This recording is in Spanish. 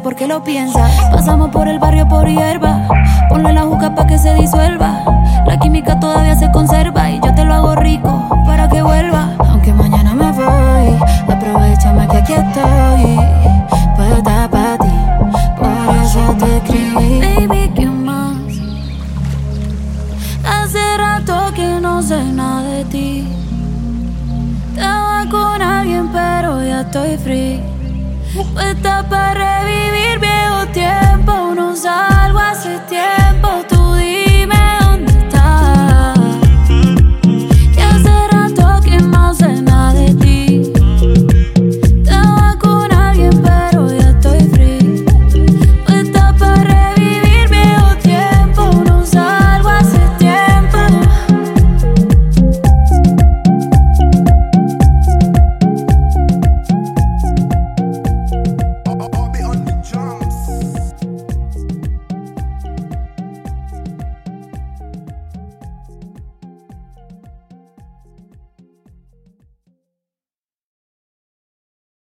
porque lo piensa. Pasamos por el barrio por hierba. Ponle la juca pa' que se disuelva. La química todavía se conserva y yo te lo hago rico para que vuelva. Aunque mañana me voy, aprovechame que aquí estoy. Puesta para ti, por eso te escribí. Baby, ¿qué más? Hace rato que no sé nada de ti. Con alguien, pero ya estoy free. Puesta para revivir viejo tiempo, no salgo hace tiempo.